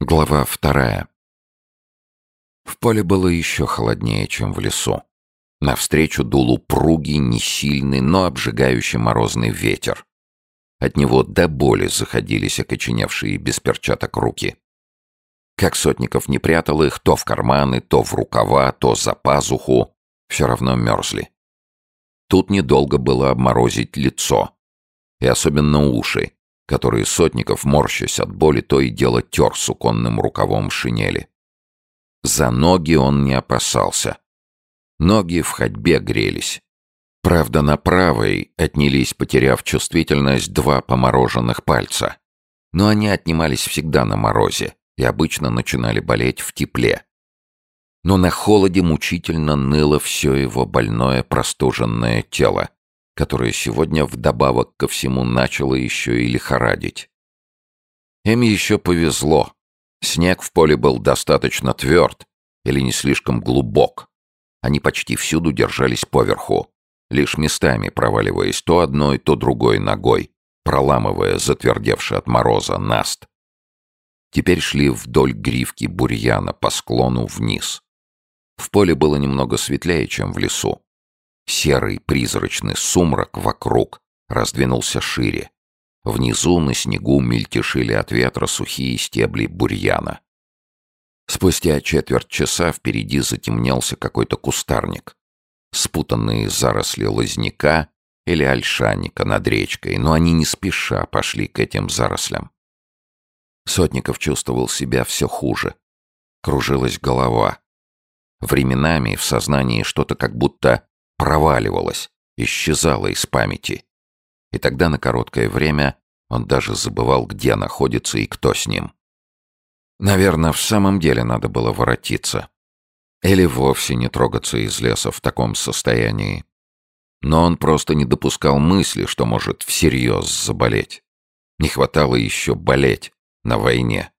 Глава вторая. В поле было еще холоднее, чем в лесу. Навстречу дул упругий, несильный, но обжигающий морозный ветер. От него до боли заходились окоченевшие без перчаток руки. Как Сотников не прятал их то в карманы, то в рукава, то за пазуху, все равно мерзли. Тут недолго было обморозить лицо. И особенно уши, которые Сотников, морщась от боли, то и дело тер суконным рукавом шинели. За ноги он не опасался. Ноги в ходьбе грелись. Правда, на правой отнялись, потеряв чувствительность, два помороженных пальца. Но они отнимались всегда на морозе и обычно начинали болеть в тепле. Но на холоде мучительно ныло все его больное простуженное тело которое сегодня вдобавок ко всему начало еще и лихорадить. Им еще повезло. Снег в поле был достаточно тверд или не слишком глубок. Они почти всюду держались поверху, лишь местами проваливаясь то одной, то другой ногой, проламывая затвердевший от мороза наст. Теперь шли вдоль гривки бурьяна по склону вниз. В поле было немного светлее, чем в лесу. Серый призрачный сумрак вокруг раздвинулся шире. Внизу на снегу мельтешили от ветра сухие стебли бурьяна. Спустя четверть часа впереди затемнелся какой-то кустарник. Спутанные заросли лозняка или ольшанника над речкой, но они не спеша пошли к этим зарослям. Сотников чувствовал себя все хуже. Кружилась голова. Временами в сознании что-то как будто проваливалось, исчезало из памяти. И тогда на короткое время он даже забывал, где находится и кто с ним. Наверное, в самом деле надо было воротиться. Или вовсе не трогаться из леса в таком состоянии. Но он просто не допускал мысли, что может всерьез заболеть. Не хватало еще болеть на войне.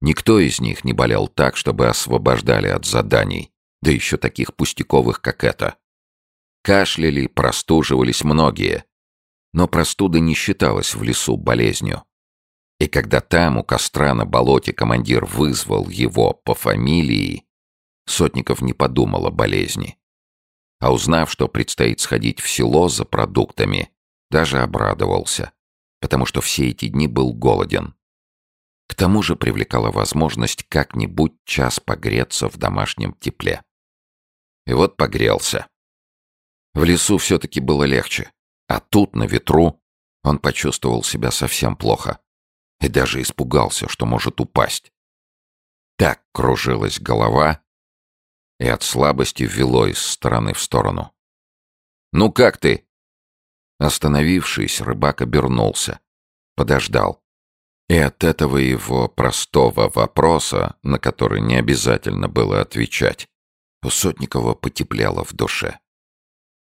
Никто из них не болел так, чтобы освобождали от заданий, да еще таких пустяковых, как это. Кашляли, простуживались многие. Но простуда не считалась в лесу болезнью. И когда там, у костра на болоте, командир вызвал его по фамилии, Сотников не подумал о болезни. А узнав, что предстоит сходить в село за продуктами, даже обрадовался, потому что все эти дни был голоден. К тому же привлекала возможность как-нибудь час погреться в домашнем тепле. И вот погрелся. В лесу все-таки было легче, а тут, на ветру, он почувствовал себя совсем плохо и даже испугался, что может упасть. Так кружилась голова и от слабости вело из стороны в сторону. «Ну как ты?» Остановившись, рыбак обернулся, подождал. И от этого его простого вопроса, на который не обязательно было отвечать, у Сотникова потеплело в душе.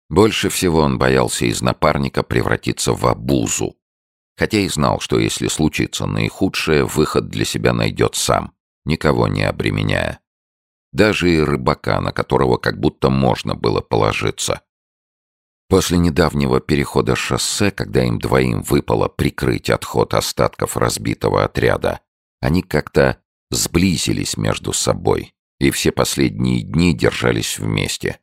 Больше всего он боялся из напарника превратиться в обузу. Хотя и знал, что если случится наихудшее, выход для себя найдет сам, никого не обременяя. Даже и рыбака, на которого как будто можно было положиться. После недавнего перехода шоссе, когда им двоим выпало прикрыть отход остатков разбитого отряда, они как-то сблизились между собой и все последние дни держались вместе.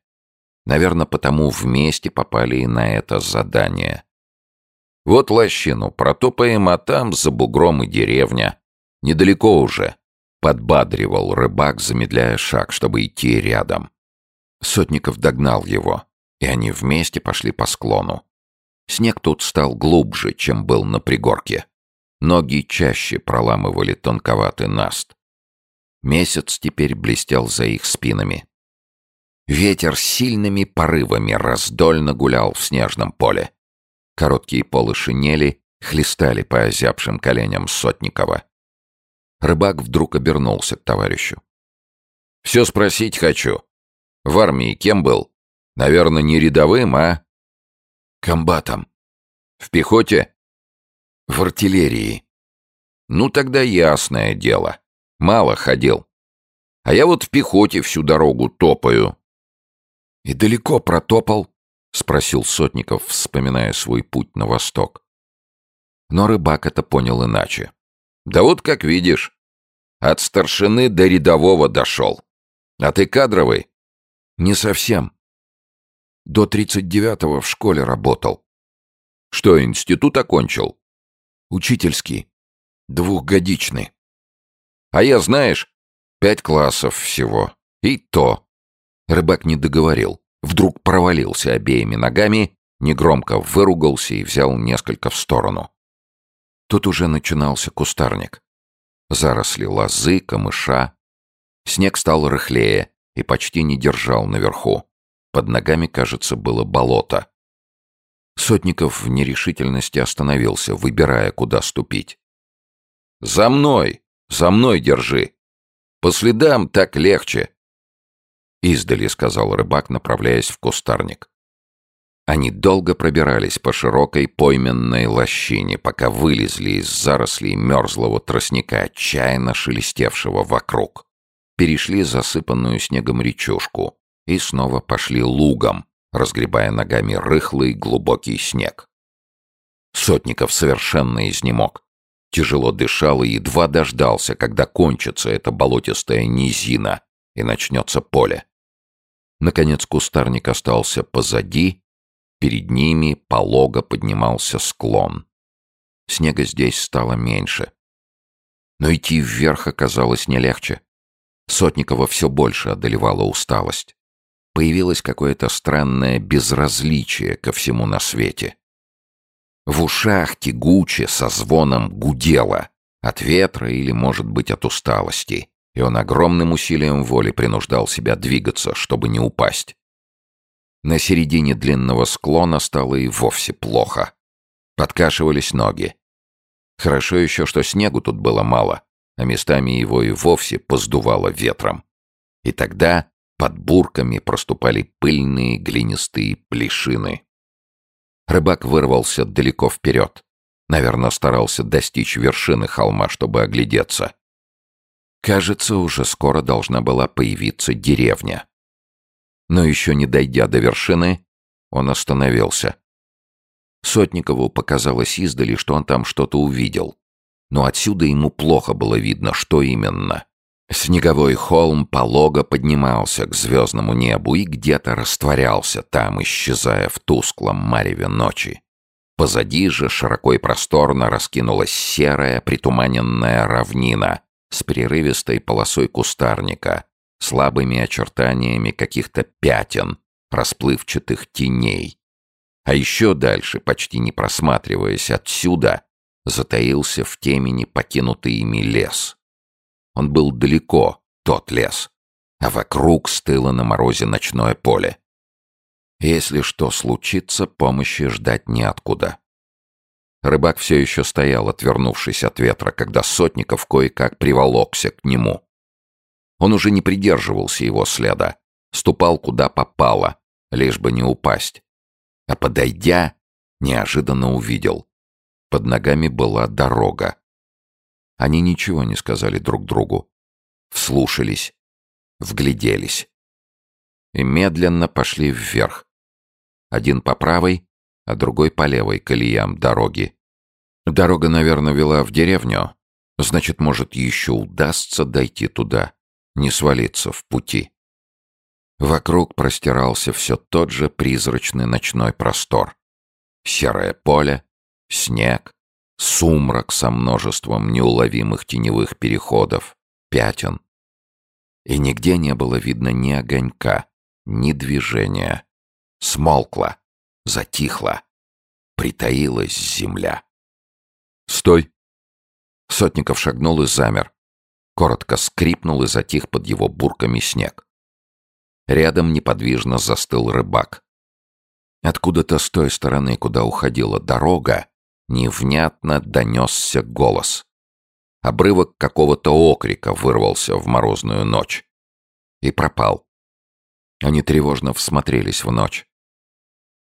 Наверное, потому вместе попали и на это задание. Вот лощину протопаем, а там за бугром и деревня. Недалеко уже. Подбадривал рыбак, замедляя шаг, чтобы идти рядом. Сотников догнал его, и они вместе пошли по склону. Снег тут стал глубже, чем был на пригорке. Ноги чаще проламывали тонковатый наст. Месяц теперь блестел за их спинами. Ветер сильными порывами раздольно гулял в снежном поле. Короткие полы шинели хлестали по озябшим коленям Сотникова. Рыбак вдруг обернулся к товарищу. «Все спросить хочу. В армии кем был? Наверное, не рядовым, а?» «Комбатом». «В пехоте?» «В артиллерии». «Ну, тогда ясное дело. Мало ходил. А я вот в пехоте всю дорогу топаю. «И далеко протопал?» — спросил Сотников, вспоминая свой путь на восток. Но рыбак это понял иначе. «Да вот как видишь. От старшины до рядового дошел. А ты кадровый? Не совсем. До тридцать девятого в школе работал. Что, институт окончил? Учительский. Двухгодичный. А я, знаешь, пять классов всего. И то. Рыбак не договорил. Вдруг провалился обеими ногами, негромко выругался и взял несколько в сторону. Тут уже начинался кустарник. Заросли лозы, камыша. Снег стал рыхлее и почти не держал наверху. Под ногами, кажется, было болото. Сотников в нерешительности остановился, выбирая, куда ступить. «За мной! За мной держи! По следам так легче!» «Издали», — сказал рыбак, направляясь в кустарник. Они долго пробирались по широкой пойменной лощине, пока вылезли из зарослей мерзлого тростника, отчаянно шелестевшего вокруг. Перешли засыпанную снегом речушку и снова пошли лугом, разгребая ногами рыхлый глубокий снег. Сотников совершенно изнемог. Тяжело дышал и едва дождался, когда кончится эта болотистая низина и начнется поле. Наконец кустарник остался позади, Перед ними полого поднимался склон. Снега здесь стало меньше. Но идти вверх оказалось не легче. Сотникова все больше одолевала усталость. Появилось какое-то странное безразличие ко всему на свете. В ушах тягуче со звоном гудело от ветра или, может быть, от усталости, и он огромным усилием воли принуждал себя двигаться, чтобы не упасть. На середине длинного склона стало и вовсе плохо. Подкашивались ноги. Хорошо еще, что снегу тут было мало, а местами его и вовсе поздувало ветром. И тогда под бурками проступали пыльные глинистые плешины. Рыбак вырвался далеко вперед. Наверное, старался достичь вершины холма, чтобы оглядеться. Кажется, уже скоро должна была появиться деревня. Но еще не дойдя до вершины, он остановился. Сотникову показалось издали, что он там что-то увидел. Но отсюда ему плохо было видно, что именно. Снеговой холм полого поднимался к звездному небу и где-то растворялся там, исчезая в тусклом мареве ночи. Позади же широко и просторно раскинулась серая притуманенная равнина с прерывистой полосой кустарника, слабыми очертаниями каких-то пятен, расплывчатых теней. А еще дальше, почти не просматриваясь отсюда, затаился в темени покинутый ими лес. Он был далеко, тот лес, а вокруг стыло на морозе ночное поле. Если что случится, помощи ждать неоткуда. Рыбак все еще стоял, отвернувшись от ветра, когда Сотников кое-как приволокся к нему. Он уже не придерживался его следа, ступал куда попало, лишь бы не упасть. А подойдя, неожиданно увидел. Под ногами была дорога. Они ничего не сказали друг другу. Вслушались, вгляделись. И медленно пошли вверх. Один по правой, а другой по левой колеям дороги. Дорога, наверное, вела в деревню. Значит, может, еще удастся дойти туда не свалиться в пути. Вокруг простирался все тот же призрачный ночной простор. Серое поле, снег, сумрак со множеством неуловимых теневых переходов, пятен. И нигде не было видно ни огонька, ни движения. Смолкла, затихла, притаилась земля. «Стой!» Сотников шагнул и замер, коротко скрипнул и затих под его бурками снег. Рядом неподвижно застыл рыбак. Откуда-то с той стороны, куда уходила дорога, невнятно донесся голос. Обрывок какого-то окрика вырвался в морозную ночь. И пропал. Они тревожно всмотрелись в ночь.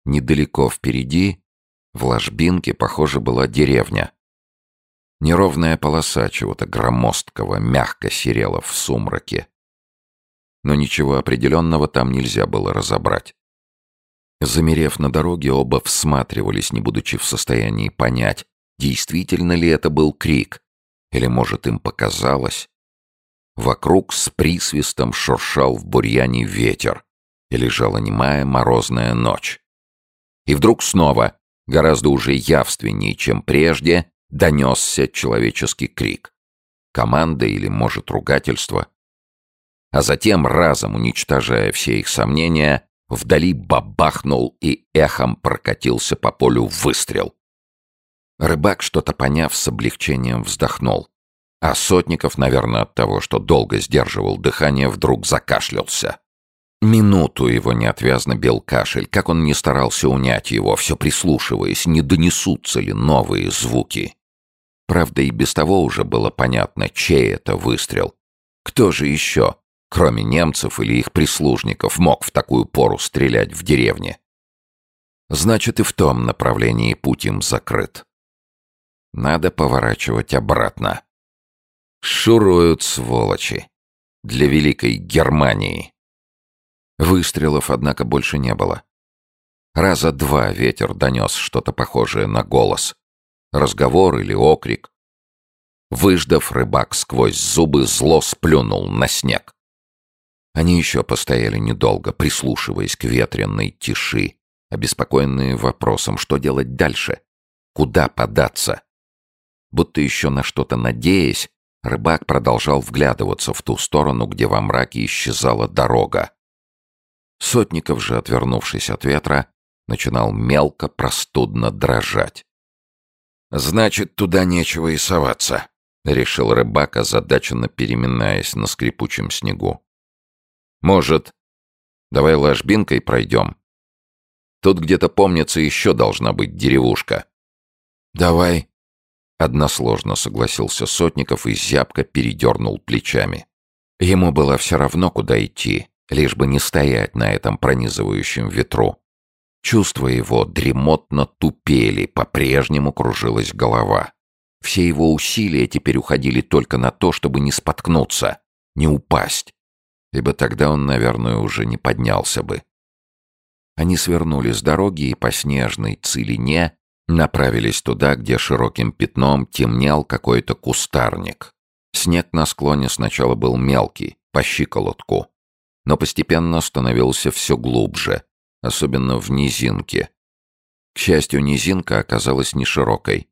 Недалеко впереди, в ложбинке, похоже, была деревня. Неровная полоса чего-то громоздкого мягко серела в сумраке. Но ничего определенного там нельзя было разобрать. Замерев на дороге, оба всматривались, не будучи в состоянии понять, действительно ли это был крик, или, может, им показалось. Вокруг с присвистом шуршал в бурьяне ветер, и лежала немая морозная ночь. И вдруг снова, гораздо уже явственнее, чем прежде, донесся человеческий крик. Команда или, может, ругательство. А затем, разом уничтожая все их сомнения, вдали бабахнул и эхом прокатился по полю выстрел. Рыбак, что-то поняв, с облегчением вздохнул. А Сотников, наверное, от того, что долго сдерживал дыхание, вдруг закашлялся. Минуту его неотвязно бил кашель, как он не старался унять его, все прислушиваясь, не донесутся ли новые звуки. Правда, и без того уже было понятно, чей это выстрел. Кто же еще, кроме немцев или их прислужников, мог в такую пору стрелять в деревне? Значит, и в том направлении путь им закрыт. Надо поворачивать обратно. Шуруют сволочи. Для Великой Германии. Выстрелов, однако, больше не было. Раза два ветер донес что-то похожее на голос. Разговор или окрик. Выждав, рыбак сквозь зубы зло сплюнул на снег. Они еще постояли недолго, прислушиваясь к ветренной тиши, обеспокоенные вопросом, что делать дальше, куда податься. Будто еще на что-то надеясь, рыбак продолжал вглядываться в ту сторону, где во мраке исчезала дорога. Сотников же, отвернувшись от ветра, начинал мелко, простудно дрожать. «Значит, туда нечего и соваться», — решил рыбак, озадаченно переминаясь на скрипучем снегу. «Может, давай ложбинкой пройдем? Тут где-то, помнится, еще должна быть деревушка». «Давай», — односложно согласился Сотников и зябко передернул плечами. Ему было все равно, куда идти, лишь бы не стоять на этом пронизывающем ветру. Чувства его дремотно тупели, по-прежнему кружилась голова. Все его усилия теперь уходили только на то, чтобы не споткнуться, не упасть, ибо тогда он, наверное, уже не поднялся бы. Они свернули с дороги и по снежной целине направились туда, где широким пятном темнел какой-то кустарник. Снег на склоне сначала был мелкий, по щиколотку, но постепенно становился все глубже, особенно в низинке. К счастью, низинка оказалась не широкой.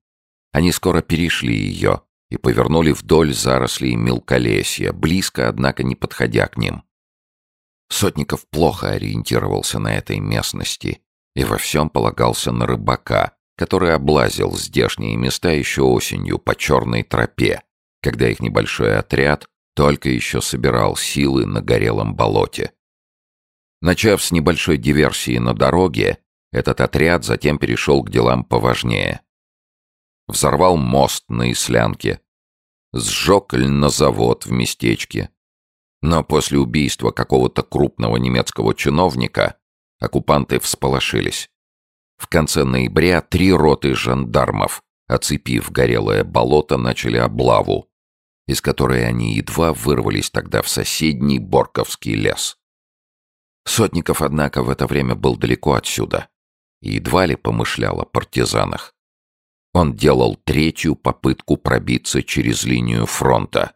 Они скоро перешли ее и повернули вдоль зарослей мелколесья, близко, однако, не подходя к ним. Сотников плохо ориентировался на этой местности и во всем полагался на рыбака, который облазил здешние места еще осенью по черной тропе, когда их небольшой отряд только еще собирал силы на горелом болоте. Начав с небольшой диверсии на дороге, этот отряд затем перешел к делам поважнее. Взорвал мост на Ислянке, сжег льнозавод в местечке. Но после убийства какого-то крупного немецкого чиновника оккупанты всполошились. В конце ноября три роты жандармов, оцепив горелое болото, начали облаву, из которой они едва вырвались тогда в соседний Борковский лес. Сотников, однако, в это время был далеко отсюда и едва ли помышлял о партизанах. Он делал третью попытку пробиться через линию фронта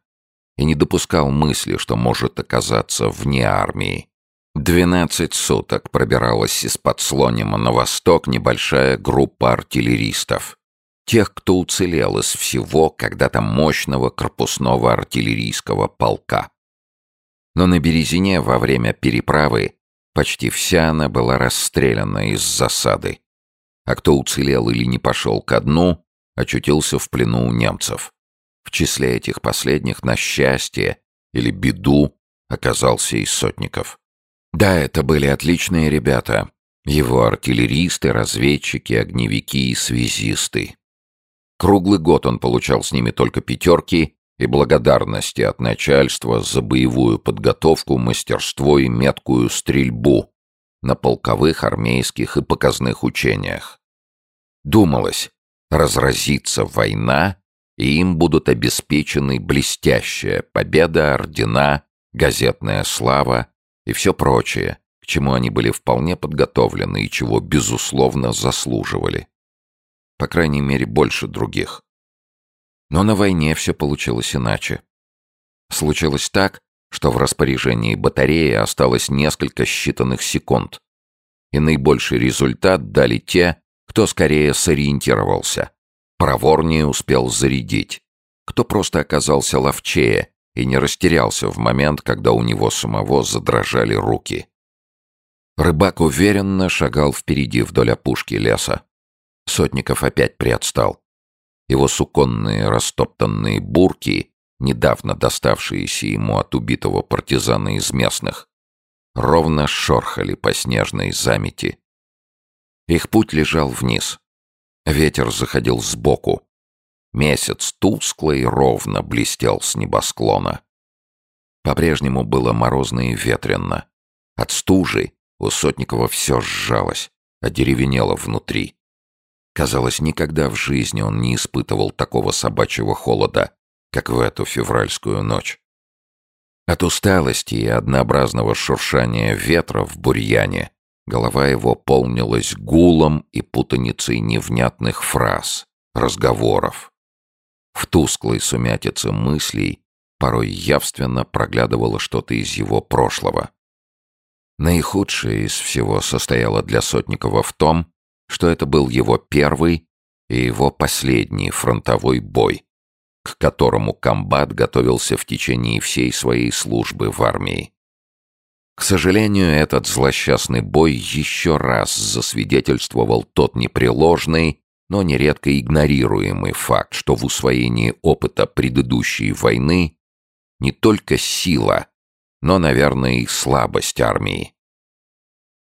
и не допускал мысли, что может оказаться вне армии. Двенадцать суток пробиралась из-под Слонима на восток небольшая группа артиллеристов. Тех, кто уцелел из всего когда-то мощного корпусного артиллерийского полка. Но на Березине во время переправы почти вся она была расстреляна из засады. А кто уцелел или не пошел ко дну, очутился в плену у немцев. В числе этих последних, на счастье или беду, оказался и Сотников. Да, это были отличные ребята. Его артиллеристы, разведчики, огневики и связисты. Круглый год он получал с ними только пятерки и благодарности от начальства за боевую подготовку, мастерство и меткую стрельбу на полковых, армейских и показных учениях. Думалось, разразится война, и им будут обеспечены блестящая победа, ордена, газетная слава и все прочее, к чему они были вполне подготовлены и чего, безусловно, заслуживали. По крайней мере, больше других. Но на войне все получилось иначе. Случилось так, что в распоряжении батареи осталось несколько считанных секунд. И наибольший результат дали те, кто скорее сориентировался. Проворнее успел зарядить. Кто просто оказался ловчее и не растерялся в момент, когда у него самого задрожали руки. Рыбак уверенно шагал впереди вдоль опушки леса. Сотников опять приотстал. Его суконные растоптанные бурки, недавно доставшиеся ему от убитого партизана из местных, ровно шорхали по снежной замети. Их путь лежал вниз. Ветер заходил сбоку. Месяц тускло и ровно блестел с небосклона. По-прежнему было морозно и ветрено. От стужи у Сотникова все сжалось, одеревенело внутри. Казалось, никогда в жизни он не испытывал такого собачьего холода, как в эту февральскую ночь. От усталости и однообразного шуршания ветра в бурьяне голова его полнилась гулом и путаницей невнятных фраз, разговоров. В тусклой сумятице мыслей порой явственно проглядывало что-то из его прошлого. Наихудшее из всего состояло для Сотникова в том, что это был его первый и его последний фронтовой бой, к которому комбат готовился в течение всей своей службы в армии. К сожалению, этот злосчастный бой еще раз засвидетельствовал тот непреложный, но нередко игнорируемый факт, что в усвоении опыта предыдущей войны не только сила, но, наверное, и слабость армии.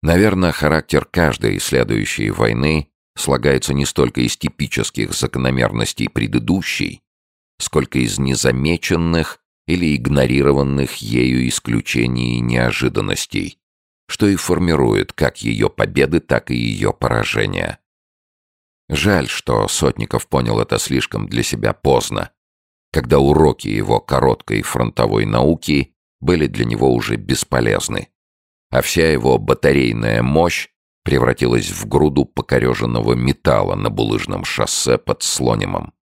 Наверное, характер каждой следующей войны слагается не столько из типических закономерностей предыдущей, сколько из незамеченных или игнорированных ею исключений и неожиданностей, что и формирует как ее победы, так и ее поражения. Жаль, что Сотников понял это слишком для себя поздно, когда уроки его короткой фронтовой науки были для него уже бесполезны, а вся его батарейная мощь превратилась в груду покореженного металла на булыжном шоссе под Слонимом.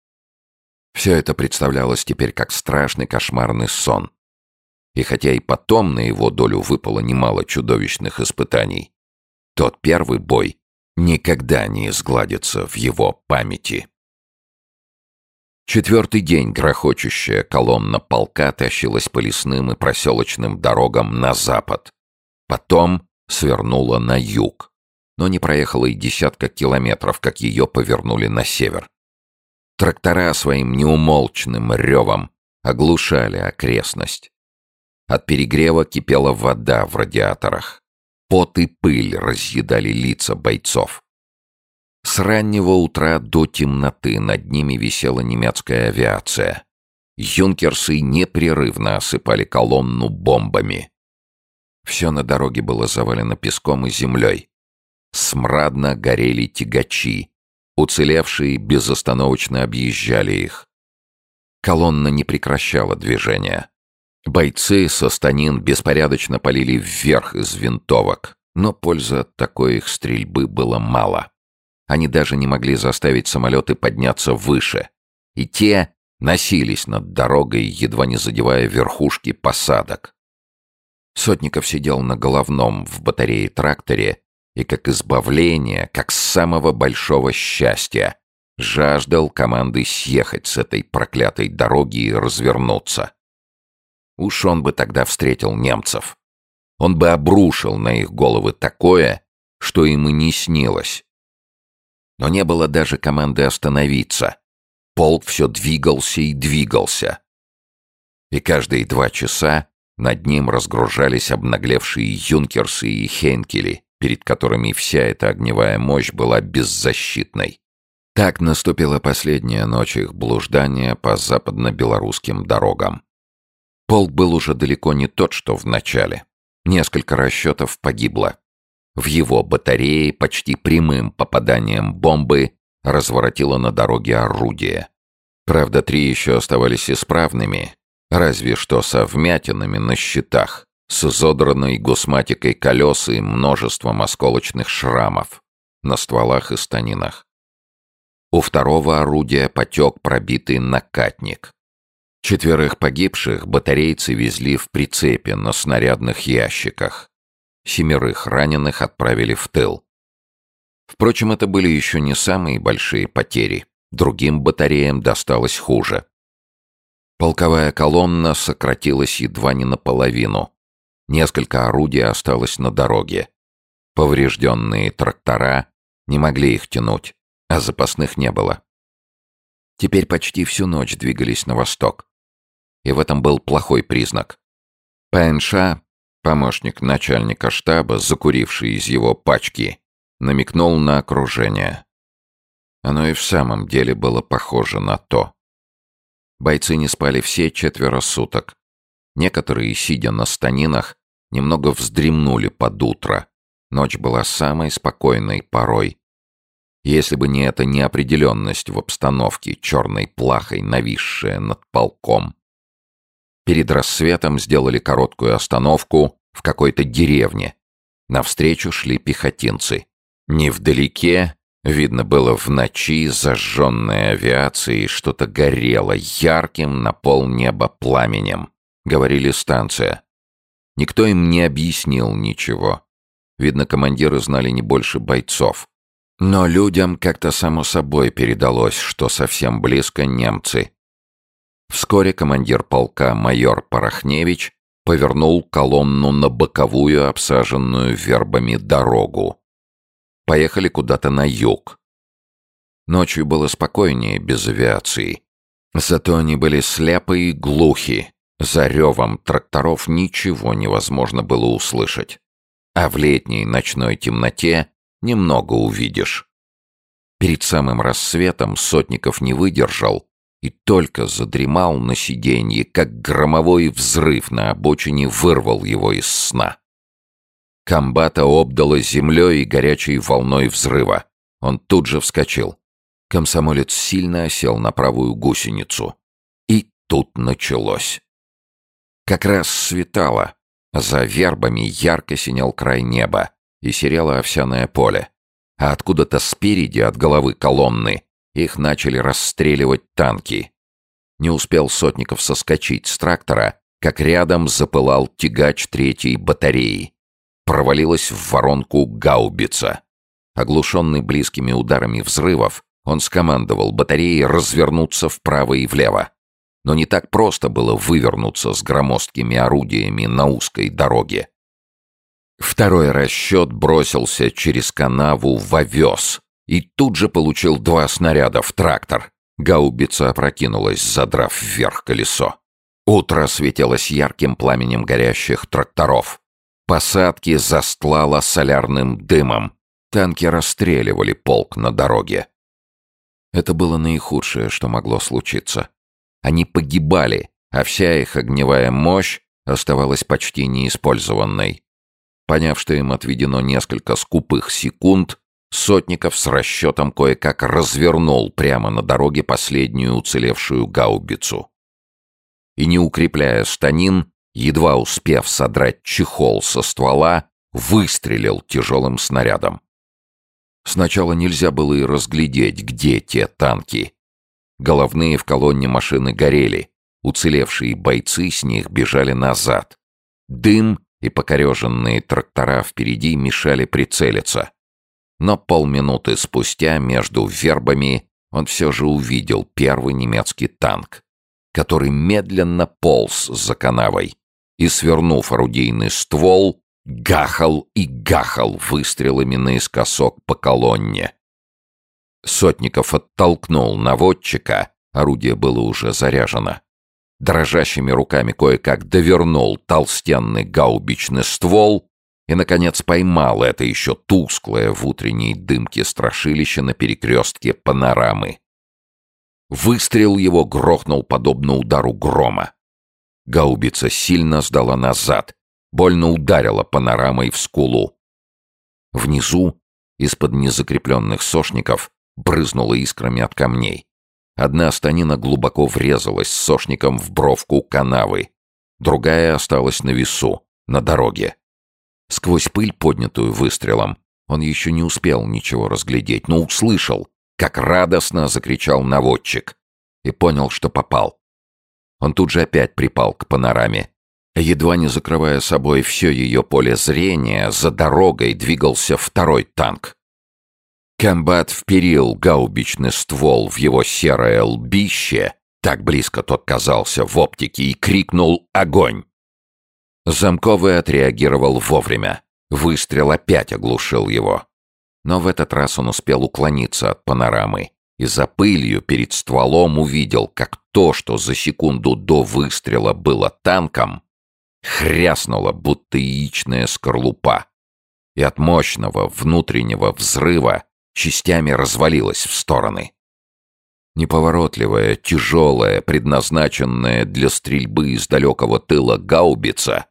Все это представлялось теперь как страшный кошмарный сон. И хотя и потом на его долю выпало немало чудовищных испытаний, тот первый бой никогда не изгладится в его памяти. Четвертый день грохочущая колонна полка тащилась по лесным и проселочным дорогам на запад. Потом свернула на юг, но не проехала и десятка километров, как ее повернули на север. Трактора своим неумолчным ревом оглушали окрестность. От перегрева кипела вода в радиаторах. Пот и пыль разъедали лица бойцов. С раннего утра до темноты над ними висела немецкая авиация. Юнкерсы непрерывно осыпали колонну бомбами. Все на дороге было завалено песком и землей. Смрадно горели тягачи, Уцелевшие безостановочно объезжали их. Колонна не прекращала движения. Бойцы со станин беспорядочно полили вверх из винтовок, но пользы от такой их стрельбы было мало. Они даже не могли заставить самолеты подняться выше. И те носились над дорогой, едва не задевая верхушки посадок. Сотников сидел на головном в батарее тракторе и как избавление, как самого большого счастья, жаждал команды съехать с этой проклятой дороги и развернуться. Уж он бы тогда встретил немцев. Он бы обрушил на их головы такое, что им и не снилось. Но не было даже команды остановиться. Полк все двигался и двигался. И каждые два часа над ним разгружались обнаглевшие юнкерсы и хенкели, перед которыми вся эта огневая мощь была беззащитной. Так наступила последняя ночь их блуждания по западно-белорусским дорогам. Полк был уже далеко не тот, что в начале. Несколько расчетов погибло. В его батарее почти прямым попаданием бомбы разворотило на дороге орудие. Правда, три еще оставались исправными, разве что со вмятинами на щитах, с изодранной гусматикой колес и множеством осколочных шрамов на стволах и станинах. У второго орудия потек пробитый накатник. Четверых погибших батарейцы везли в прицепе на снарядных ящиках. Семерых раненых отправили в тыл. Впрочем, это были еще не самые большие потери. Другим батареям досталось хуже. Полковая колонна сократилась едва не наполовину. Несколько орудий осталось на дороге. Поврежденные трактора не могли их тянуть, а запасных не было. Теперь почти всю ночь двигались на восток. И в этом был плохой признак. ПНШ, помощник начальника штаба, закуривший из его пачки, намекнул на окружение. Оно и в самом деле было похоже на то. Бойцы не спали все четверо суток. Некоторые, сидя на станинах, немного вздремнули под утро. Ночь была самой спокойной порой. Если бы не эта неопределенность в обстановке, черной плахой нависшая над полком. Перед рассветом сделали короткую остановку в какой-то деревне. Навстречу шли пехотинцы. Невдалеке, видно было в ночи, зажженной авиацией что-то горело ярким на полнеба пламенем. Говорили станция. Никто им не объяснил ничего. Видно, командиры знали не больше бойцов. Но людям как-то само собой передалось, что совсем близко немцы. Вскоре командир полка майор Порохневич повернул колонну на боковую, обсаженную вербами дорогу. Поехали куда-то на юг. Ночью было спокойнее, без авиации. Зато они были слепы и глухи. За ревом тракторов ничего невозможно было услышать. А в летней ночной темноте немного увидишь. Перед самым рассветом Сотников не выдержал и только задремал на сиденье, как громовой взрыв на обочине вырвал его из сна. Комбата обдало землей и горячей волной взрыва. Он тут же вскочил. Комсомолец сильно осел на правую гусеницу. И тут началось. Как раз светало. За вербами ярко синел край неба и серело овсяное поле. А откуда-то спереди, от головы колонны, их начали расстреливать танки. Не успел Сотников соскочить с трактора, как рядом запылал тягач третьей батареи. Провалилась в воронку гаубица. Оглушенный близкими ударами взрывов, он скомандовал батареи развернуться вправо и влево. Но не так просто было вывернуться с громоздкими орудиями на узкой дороге. Второй расчет бросился через канаву в овес и тут же получил два снаряда в трактор. Гаубица опрокинулась, задрав вверх колесо. Утро светилось ярким пламенем горящих тракторов. Посадки застлало солярным дымом. Танки расстреливали полк на дороге. Это было наихудшее, что могло случиться. Они погибали, а вся их огневая мощь оставалась почти неиспользованной. Поняв, что им отведено несколько скупых секунд, Сотников с расчетом кое-как развернул прямо на дороге последнюю уцелевшую гаубицу. И не укрепляя станин, едва успев содрать чехол со ствола, выстрелил тяжелым снарядом. Сначала нельзя было и разглядеть, где те танки. Головные в колонне машины горели, уцелевшие бойцы с них бежали назад. Дым и покореженные трактора впереди мешали прицелиться. Но полминуты спустя между вербами он все же увидел первый немецкий танк, который медленно полз за канавой и, свернув орудийный ствол, гахал и гахал выстрелами наискосок по колонне. Сотников оттолкнул наводчика, орудие было уже заряжено. Дрожащими руками кое-как довернул толстенный гаубичный ствол и, наконец, поймал это еще тусклое в утренней дымке страшилище на перекрестке панорамы. Выстрел его грохнул подобно удару грома. Гаубица сильно сдала назад, больно ударила панорамой в скулу. Внизу, из-под незакрепленных сошников, брызнула искрами от камней. Одна станина глубоко врезалась сошником в бровку канавы, другая осталась на весу, на дороге. Сквозь пыль, поднятую выстрелом, он еще не успел ничего разглядеть, но услышал, как радостно закричал наводчик, и понял, что попал. Он тут же опять припал к панораме. Едва не закрывая собой все ее поле зрения, за дорогой двигался второй танк. Комбат вперил гаубичный ствол в его серое лбище, так близко тот казался в оптике, и крикнул «Огонь!». Замковый отреагировал вовремя. Выстрел опять оглушил его. Но в этот раз он успел уклониться от панорамы и за пылью перед стволом увидел, как то, что за секунду до выстрела было танком, хряснуло, будто яичная скорлупа, и от мощного внутреннего взрыва частями развалилось в стороны. Неповоротливая, тяжелая, предназначенная для стрельбы из далекого тыла гаубица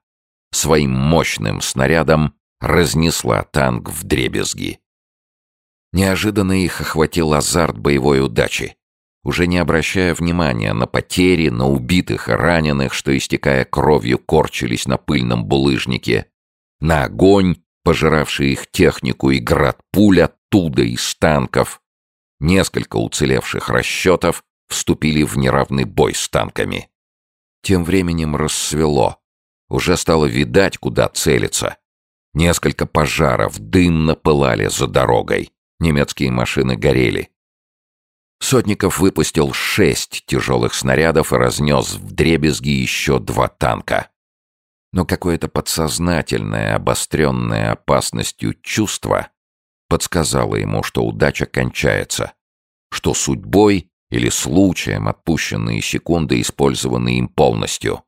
своим мощным снарядом разнесла танк в дребезги. Неожиданно их охватил азарт боевой удачи. Уже не обращая внимания на потери, на убитых и раненых, что, истекая кровью, корчились на пыльном булыжнике, на огонь, пожиравший их технику и град пуль оттуда из танков, несколько уцелевших расчетов вступили в неравный бой с танками. Тем временем рассвело. Уже стало видать, куда целиться. Несколько пожаров дымно пылали за дорогой. Немецкие машины горели. Сотников выпустил шесть тяжелых снарядов и разнес в дребезги еще два танка. Но какое-то подсознательное, обостренное опасностью чувство подсказало ему, что удача кончается, что судьбой или случаем отпущенные секунды использованы им полностью,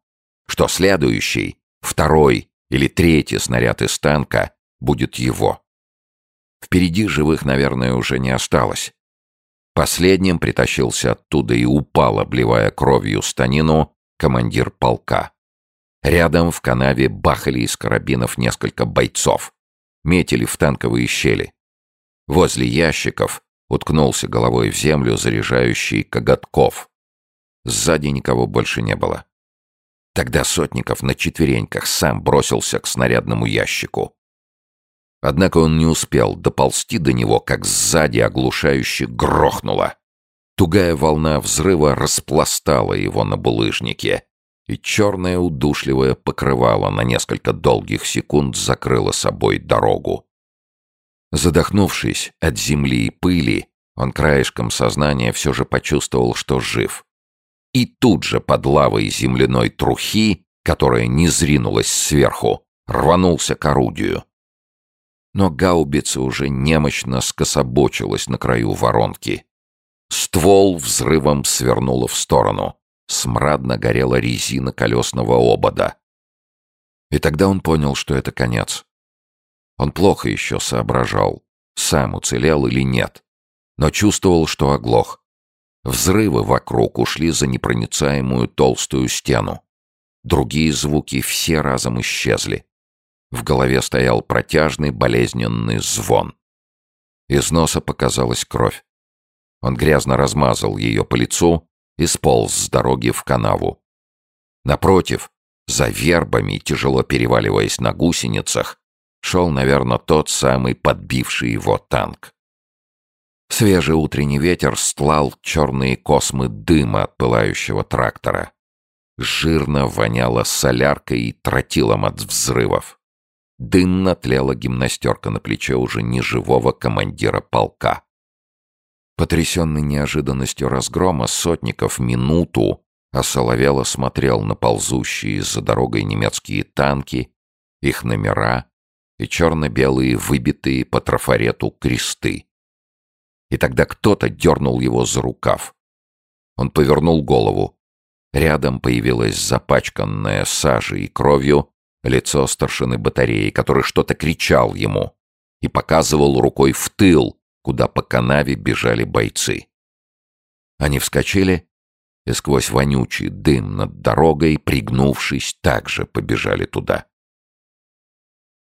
что следующий, второй или третий снаряд из танка будет его. Впереди живых, наверное, уже не осталось. Последним притащился оттуда и упал, обливая кровью станину, командир полка. Рядом в канаве бахали из карабинов несколько бойцов. Метили в танковые щели. Возле ящиков уткнулся головой в землю заряжающий коготков. Сзади никого больше не было. Тогда Сотников на четвереньках сам бросился к снарядному ящику. Однако он не успел доползти до него, как сзади оглушающе грохнуло. Тугая волна взрыва распластала его на булыжнике, и черное удушливое покрывало на несколько долгих секунд закрыло собой дорогу. Задохнувшись от земли и пыли, он краешком сознания все же почувствовал, что жив. И тут же под лавой земляной трухи, которая не зринулась сверху, рванулся к орудию но гаубица уже немощно скособочилась на краю воронки. Ствол взрывом свернуло в сторону. Смрадно горела резина колесного обода. И тогда он понял, что это конец. Он плохо еще соображал, сам уцелел или нет, но чувствовал, что оглох. Взрывы вокруг ушли за непроницаемую толстую стену. Другие звуки все разом исчезли. В голове стоял протяжный болезненный звон. Из носа показалась кровь. Он грязно размазал ее по лицу и сполз с дороги в канаву. Напротив, за вербами, тяжело переваливаясь на гусеницах, шел, наверное, тот самый подбивший его танк. Свежий утренний ветер стлал черные космы дыма от пылающего трактора. Жирно воняло соляркой и тротилом от взрывов. Дымно тлела гимнастерка на плече уже неживого командира полка. Потрясенный неожиданностью разгрома, Сотников минуту осоловело смотрел на ползущие за дорогой немецкие танки, их номера и черно-белые выбитые по трафарету кресты. И тогда кто-то дернул его за рукав. Он повернул голову. Рядом появилась запачканная сажей и кровью лицо старшины батареи, который что-то кричал ему и показывал рукой в тыл, куда по канаве бежали бойцы. Они вскочили и сквозь вонючий дым над дорогой, пригнувшись, также побежали туда.